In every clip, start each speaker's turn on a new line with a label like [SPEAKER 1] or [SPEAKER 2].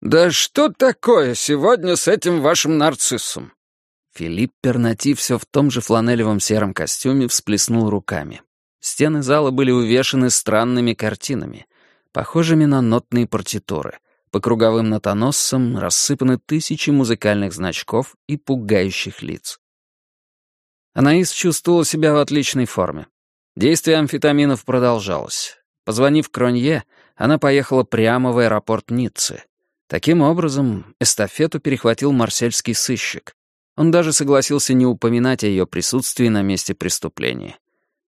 [SPEAKER 1] «Да что такое сегодня с этим вашим нарциссом?»
[SPEAKER 2] Филипп Пернати все в том же фланелевом сером костюме всплеснул руками. Стены зала были увешаны странными картинами, похожими на нотные партитуры. По круговым нотоносцам рассыпаны тысячи музыкальных значков и пугающих лиц. Анаис чувствовала себя в отличной форме. Действие амфетаминов продолжалось. Позвонив Кронье, она поехала прямо в аэропорт Ниццы. Таким образом, эстафету перехватил марсельский сыщик. Он даже согласился не упоминать о ее присутствии на месте преступления.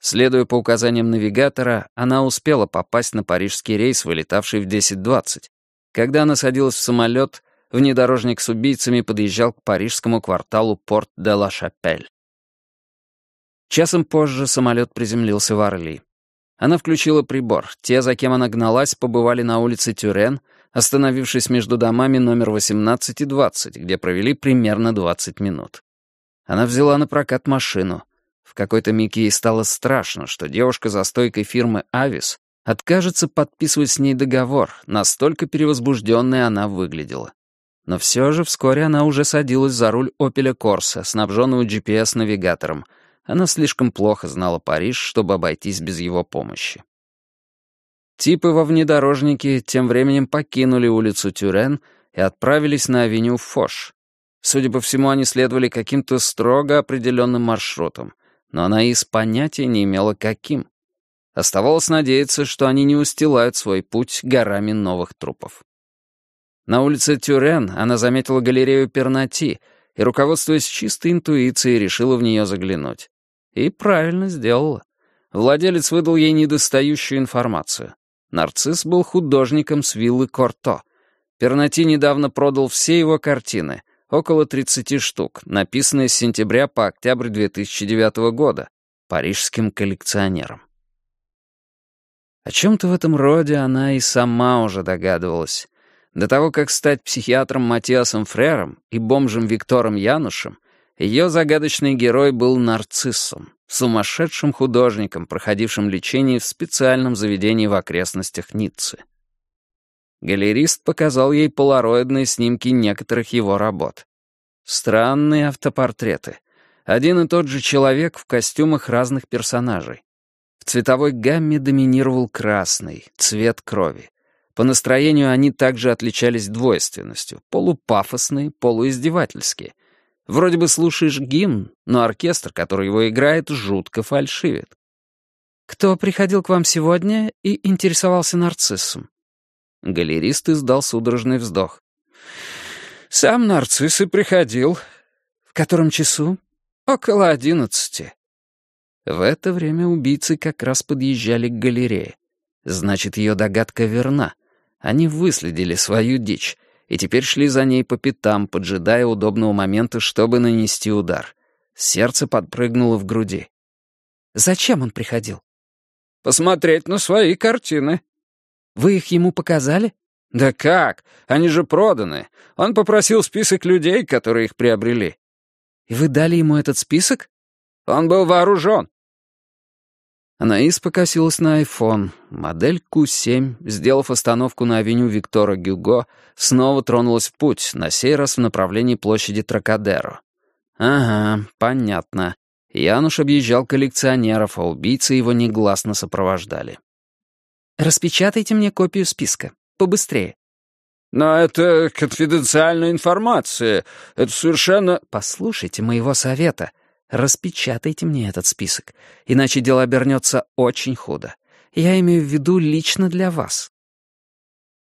[SPEAKER 2] Следуя по указаниям навигатора, она успела попасть на парижский рейс, вылетавший в 10.20. Когда она садилась в самолет, внедорожник с убийцами подъезжал к парижскому кварталу Порт-де-Ла-Шапель. Часом позже самолет приземлился в Орли. Она включила прибор. Те, за кем она гналась, побывали на улице Тюрен, остановившись между домами номер 18 и 20, где провели примерно 20 минут. Она взяла на прокат машину. В какой-то миг ей стало страшно, что девушка за стойкой фирмы «Авис» откажется подписывать с ней договор, настолько перевозбужденной она выглядела. Но все же вскоре она уже садилась за руль «Опеля Корса», снабженного GPS-навигатором. Она слишком плохо знала Париж, чтобы обойтись без его помощи. Типы во внедорожнике тем временем покинули улицу Тюрен и отправились на авеню Фош. Судя по всему, они следовали каким-то строго определенным маршрутом, но она из понятия не имела, каким. Оставалось надеяться, что они не устилают свой путь горами новых трупов. На улице Тюрен она заметила галерею Пернати и, руководствуясь чистой интуицией, решила в нее заглянуть. И правильно сделала. Владелец выдал ей недостающую информацию. Нарцисс был художником с виллы Корто. Пернати недавно продал все его картины, около 30 штук, написанные с сентября по октябрь 2009 года, парижским коллекционером. О чем-то в этом роде она и сама уже догадывалась. До того, как стать психиатром Матиасом Фрером и бомжем Виктором Янушем, ее загадочный герой был нарциссом, сумасшедшим художником, проходившим лечение в специальном заведении в окрестностях Ниццы. Галерист показал ей полароидные снимки некоторых его работ. Странные автопортреты. Один и тот же человек в костюмах разных персонажей. В цветовой гамме доминировал красный, цвет крови. По настроению они также отличались двойственностью, полупафосные, полуиздевательские — Вроде бы слушаешь гимн, но оркестр, который его играет, жутко фальшивит. «Кто приходил к вам сегодня и интересовался нарциссом?» Галерист издал судорожный вздох. «Сам нарцисс и приходил. В котором часу?» «Около одиннадцати». В это время убийцы как раз подъезжали к галерее. Значит, ее догадка верна. Они выследили свою дичь и теперь шли за ней по пятам, поджидая удобного момента, чтобы нанести удар. Сердце подпрыгнуло в груди. «Зачем он приходил?» «Посмотреть на свои картины». «Вы их ему показали?» «Да как? Они же проданы. Он попросил список людей, которые их приобрели». «И вы дали ему этот список?» «Он был вооружен. Анаис покосилась на iPhone. Модель Q7, сделав остановку на авеню Виктора Гюго, снова тронулась в путь, на сей раз в направлении площади Тракадеро. Ага, понятно. Януш объезжал коллекционеров, а убийцы его негласно сопровождали. «Распечатайте мне копию списка. Побыстрее». «Но это конфиденциальная информация. Это совершенно...» «Послушайте моего совета. Распечатайте мне этот список, иначе дело обернется очень худо. Я имею в виду лично для вас».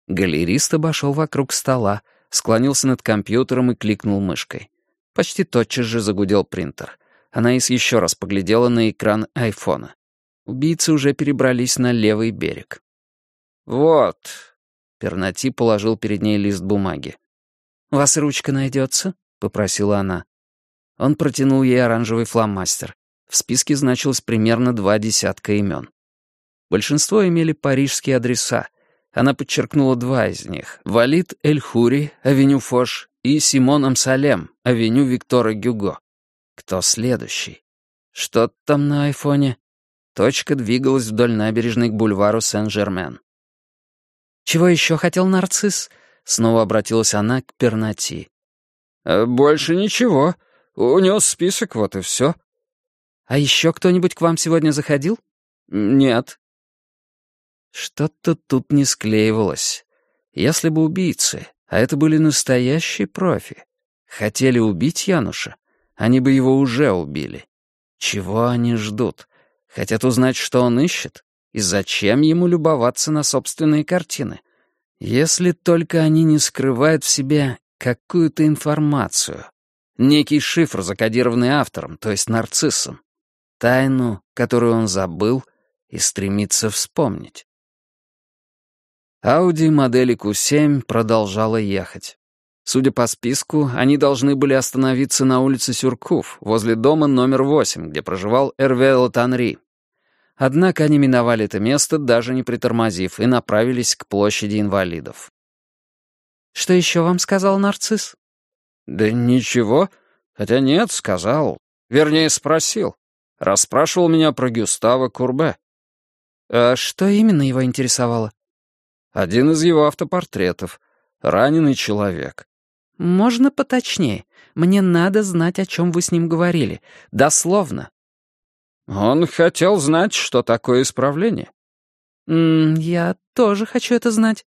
[SPEAKER 2] Галерист обошел вокруг стола, склонился над компьютером и кликнул мышкой. Почти тотчас же загудел принтер. Анаис еще раз поглядела на экран айфона. Убийцы уже перебрались на левый берег. «Вот». Пернати положил перед ней лист бумаги. «У вас ручка найдется?» — попросила она. Он протянул ей оранжевый фломастер. В списке значилось примерно два десятка имен. Большинство имели парижские адреса. Она подчеркнула два из них. Валид Эль-Хури, авеню Фош, и Симон Амсалем, авеню Виктора Гюго. Кто следующий? Что там на айфоне? Точка двигалась вдоль набережной к бульвару Сен-Жермен. «Чего еще хотел нарцисс? Снова обратилась она к Пернати.
[SPEAKER 1] «Э, «Больше ничего. Унес список, вот и все».
[SPEAKER 2] «А еще кто-нибудь к вам сегодня заходил?»
[SPEAKER 1] «Нет».
[SPEAKER 2] Что-то тут не склеивалось. Если бы убийцы, а это были настоящие профи, хотели убить Януша, они бы его уже убили. Чего они ждут? Хотят узнать, что он ищет? И зачем ему любоваться на собственные картины? Если только они не скрывают в себе какую-то информацию, некий шифр, закодированный автором, то есть нарциссом, тайну, которую он забыл и стремится вспомнить. Ауди модели Q7 продолжала ехать. Судя по списку, они должны были остановиться на улице Сюркув, возле дома номер 8, где проживал Эрве Латанри. Однако они миновали это место, даже не притормозив, и направились к площади инвалидов. «Что еще вам сказал нарцисс?»
[SPEAKER 1] «Да ничего. Хотя нет, сказал. Вернее, спросил. Расспрашивал меня про Гюстава Курбе».
[SPEAKER 2] «А что именно его интересовало?»
[SPEAKER 1] «Один из его автопортретов. Раненый человек».
[SPEAKER 2] «Можно поточнее? Мне надо знать, о чем вы с ним говорили. Дословно».
[SPEAKER 1] Он хотел знать, что такое исправление.
[SPEAKER 2] М -м, я тоже хочу это знать.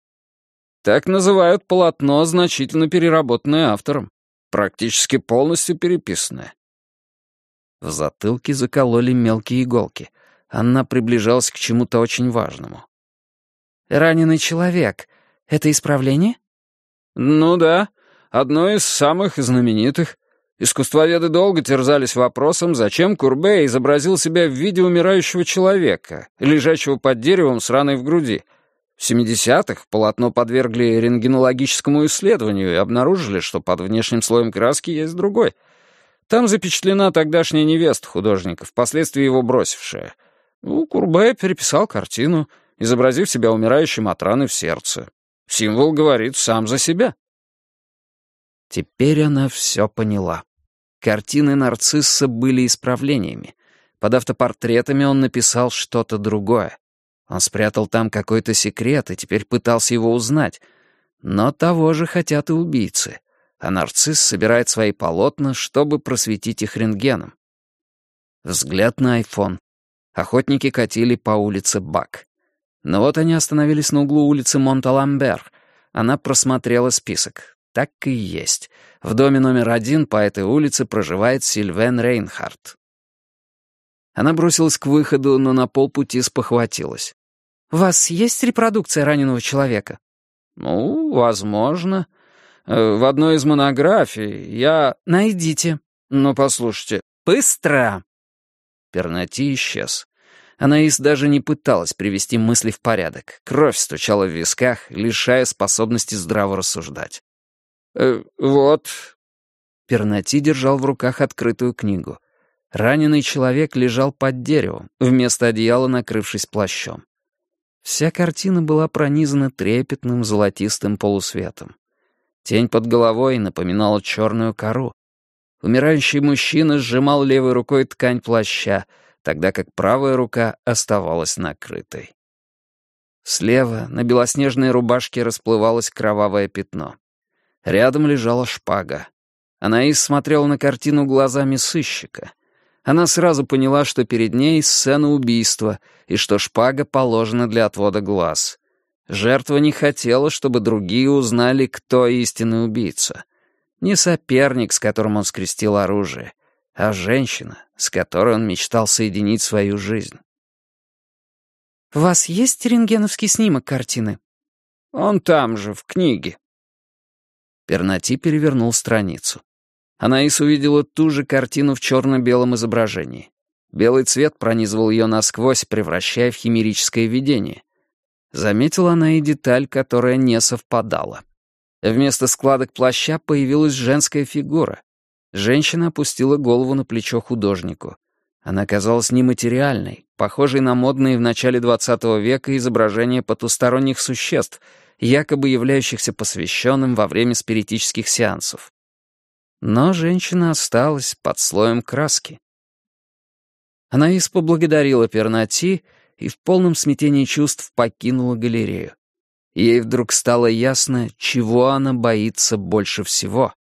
[SPEAKER 1] Так называют полотно, значительно переработанное автором. Практически полностью переписанное.
[SPEAKER 2] В затылке закололи мелкие иголки. Она приближалась к чему-то очень важному. «Раненый человек. Это исправление?»
[SPEAKER 1] «Ну да. Одно из самых знаменитых. Искусствоведы долго терзались вопросом, зачем Курбе изобразил себя в виде умирающего человека, лежащего под деревом с раной в груди. В 70-х полотно подвергли рентгенологическому исследованию и обнаружили, что под внешним слоем краски есть другой. Там запечатлена тогдашняя невеста художника, впоследствии его бросившая. Ну, Курбе переписал картину, изобразив себя умирающим от раны в сердце. Символ говорит сам за себя.
[SPEAKER 2] Теперь она все поняла. Картины нарцисса были исправлениями. Под автопортретами он написал что-то другое. Он спрятал там какой-то секрет и теперь пытался его узнать. Но того же хотят и убийцы. А нарцисс собирает свои полотна, чтобы просветить их рентгеном. Взгляд на айфон. Охотники катили по улице Бак. Но вот они остановились на углу улицы Монталамбер. Она просмотрела список. Так и есть. В доме номер один по этой улице проживает Сильвен Рейнхард. Она бросилась к выходу, но на полпути спохватилась. «У вас есть репродукция раненого человека?»
[SPEAKER 1] «Ну, возможно. Э, в одной из монографий я...»
[SPEAKER 2] «Найдите».
[SPEAKER 1] «Ну, послушайте».
[SPEAKER 2] «Быстро!»
[SPEAKER 1] Пернати исчез.
[SPEAKER 2] Анаис даже не пыталась привести мысли в порядок. Кровь стучала в висках, лишая способности здраво рассуждать.
[SPEAKER 1] Э, «Вот».
[SPEAKER 2] Пернати держал в руках открытую книгу. Раненый человек лежал под деревом, вместо одеяла накрывшись плащом. Вся картина была пронизана трепетным золотистым полусветом. Тень под головой напоминала черную кору. Умирающий мужчина сжимал левой рукой ткань плаща, тогда как правая рука оставалась накрытой. Слева на белоснежной рубашке расплывалось кровавое пятно. Рядом лежала шпага. Анаис смотрела на картину глазами сыщика. Она сразу поняла, что перед ней сцена убийства и что шпага положена для отвода глаз. Жертва не хотела, чтобы другие узнали, кто истинный убийца. Не соперник, с которым он скрестил оружие, а женщина, с которой он мечтал соединить свою жизнь. «У вас есть рентгеновский снимок картины?»
[SPEAKER 1] «Он там же, в книге»,
[SPEAKER 2] Пернати перевернул страницу. Анаис увидела ту же картину в черно-белом изображении. Белый цвет пронизывал ее насквозь, превращая в химерическое видение. Заметила она и деталь, которая не совпадала. Вместо складок плаща появилась женская фигура. Женщина опустила голову на плечо художнику. Она казалась нематериальной, похожей на модные в начале XX века изображения потусторонних существ — якобы являющихся посвященным во время спиритических сеансов. Но женщина осталась под слоем краски. Анаис поблагодарила Пернати и в полном смятении чувств покинула галерею. Ей вдруг стало ясно, чего она боится больше всего.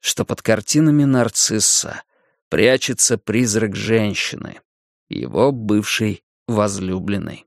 [SPEAKER 2] Что под картинами нарцисса прячется призрак женщины, его бывшей возлюбленной.